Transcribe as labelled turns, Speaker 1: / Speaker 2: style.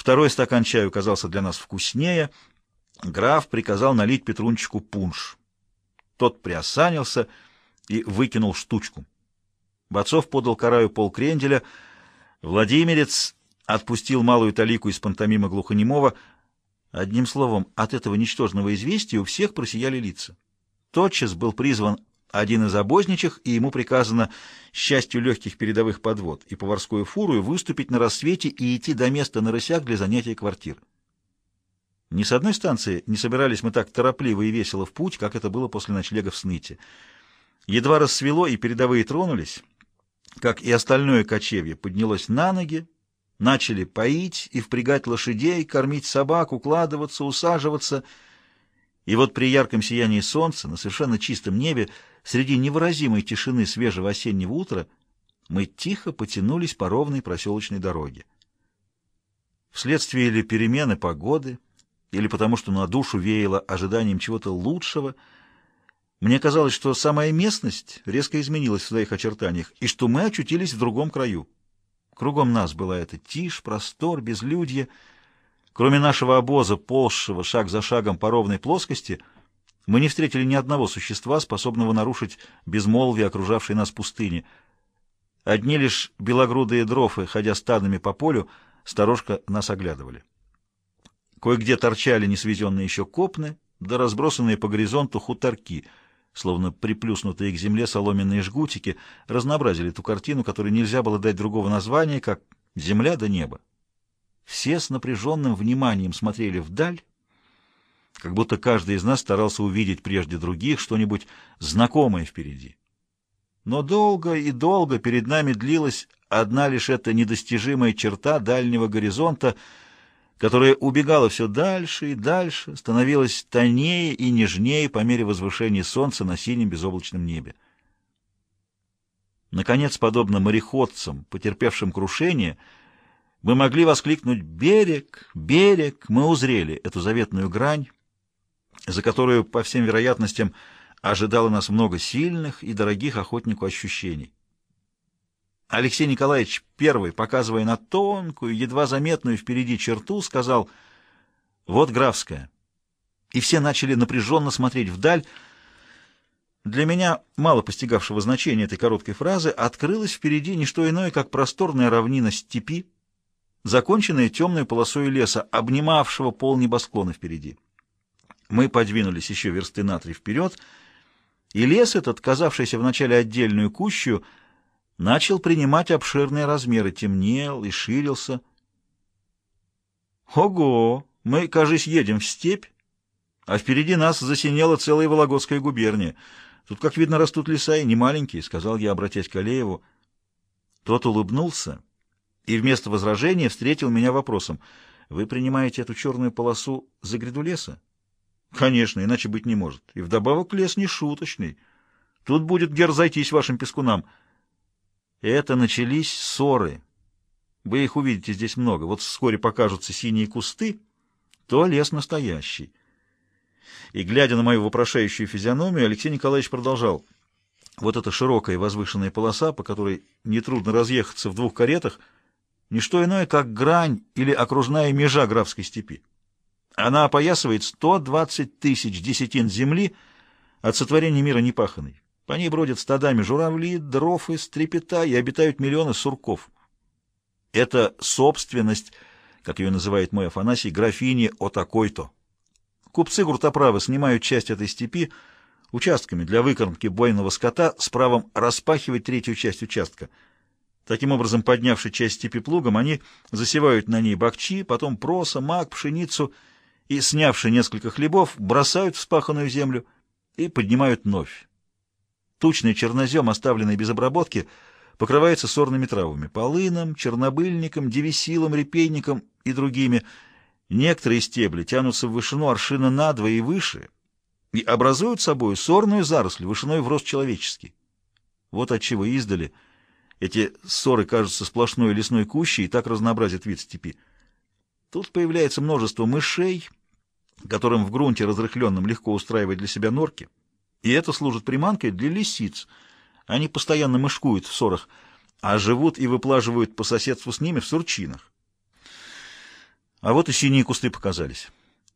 Speaker 1: Второй стакан чаю казался для нас вкуснее. Граф приказал налить Петрунчику пунш. Тот приосанился и выкинул штучку. Бацов подал караю полкренделя. Владимирец отпустил малую талику из пантомимы глухонемого. Одним словом, от этого ничтожного известия у всех просияли лица. Тотчас был призван один из обозничих, и ему приказано счастью легких передовых подвод и поварскую фуру выступить на рассвете и идти до места на рысях для занятия квартир. Ни с одной станции не собирались мы так торопливо и весело в путь, как это было после ночлега в Сныте. Едва рассвело, и передовые тронулись, как и остальное кочевье поднялось на ноги, начали поить и впрягать лошадей, кормить собак, укладываться, усаживаться. И вот при ярком сиянии солнца на совершенно чистом небе среди невыразимой тишины свежего осеннего утра мы тихо потянулись по ровной проселочной дороге. Вследствие или перемены погоды, или потому что на душу веяло ожиданием чего-то лучшего, мне казалось, что самая местность резко изменилась в своих очертаниях, и что мы очутились в другом краю. Кругом нас была эта тишь, простор, безлюдье. Кроме нашего обоза, ползшего шаг за шагом по ровной плоскости — мы не встретили ни одного существа, способного нарушить безмолвие окружавшей нас пустыни. Одни лишь белогрудые дрофы, ходя стадами по полю, сторожка нас оглядывали. Кое-где торчали несвезенные еще копны, да разбросанные по горизонту хуторки, словно приплюснутые к земле соломенные жгутики, разнообразили ту картину, которой нельзя было дать другого названия, как «земля да небо». Все с напряженным вниманием смотрели вдаль, как будто каждый из нас старался увидеть прежде других что-нибудь знакомое впереди. Но долго и долго перед нами длилась одна лишь эта недостижимая черта дальнего горизонта, которая убегала все дальше и дальше, становилась тоннее и нежнее по мере возвышения солнца на синем безоблачном небе. Наконец, подобно мореходцам, потерпевшим крушение, мы могли воскликнуть «Берег! Берег!» Мы узрели эту заветную грань, за которую, по всем вероятностям, ожидало нас много сильных и дорогих охотнику ощущений. Алексей Николаевич первый, показывая на тонкую, едва заметную впереди черту, сказал «Вот Графская». И все начали напряженно смотреть вдаль. Для меня, мало постигавшего значения этой короткой фразы, открылось впереди не что иное, как просторная равнина степи, законченная темной полосой леса, обнимавшего пол небосклона впереди. Мы подвинулись еще версты на три вперед, и лес этот, казавшийся вначале отдельную кущу, начал принимать обширные размеры, темнел и ширился. Ого! Мы, кажись, едем в степь, а впереди нас засинела целая Вологодская губерния. Тут, как видно, растут леса и не маленькие, — сказал я, обратясь к Алееву. Тот улыбнулся и вместо возражения встретил меня вопросом. — Вы принимаете эту черную полосу за гряду леса? Конечно, иначе быть не может. И вдобавок лес не шуточный. Тут будет где разойтись вашим пескунам. Это начались ссоры. Вы их увидите здесь много. Вот вскоре покажутся синие кусты, то лес настоящий. И, глядя на мою вопрошающую физиономию, Алексей Николаевич продолжал. Вот эта широкая возвышенная полоса, по которой нетрудно разъехаться в двух каретах, не что иное, как грань или окружная межа графской степи. Она опоясывает 120 тысяч десятин земли от сотворения мира непаханной. По ней бродят стадами журавли, дрофы, стрепета и обитают миллионы сурков. Это собственность, как ее называет мой Афанасий, графини о такой-то. Купцы гуртоправы снимают часть этой степи участками для выкормки бойного скота с правом распахивать третью часть участка. Таким образом, поднявши часть степи плугом, они засевают на ней бакчи, потом проса, мак, пшеницу — и, снявши несколько хлебов, бросают в спаханную землю и поднимают новь. Тучный чернозем, оставленный без обработки, покрывается сорными травами — полыном, чернобыльником, девесилом, репейником и другими. Некоторые стебли тянутся в вышину аршина надвое и выше и образуют собой сорную заросль вышиной в рост человеческий. Вот отчего издали эти ссоры кажутся сплошной лесной кущей и так разнообразит вид степи. Тут появляется множество мышей — которым в грунте разрыхленном легко устраивать для себя норки, и это служит приманкой для лисиц. Они постоянно мышкуют в ссорах, а живут и выплаживают по соседству с ними в сурчинах. А вот и синие кусты показались.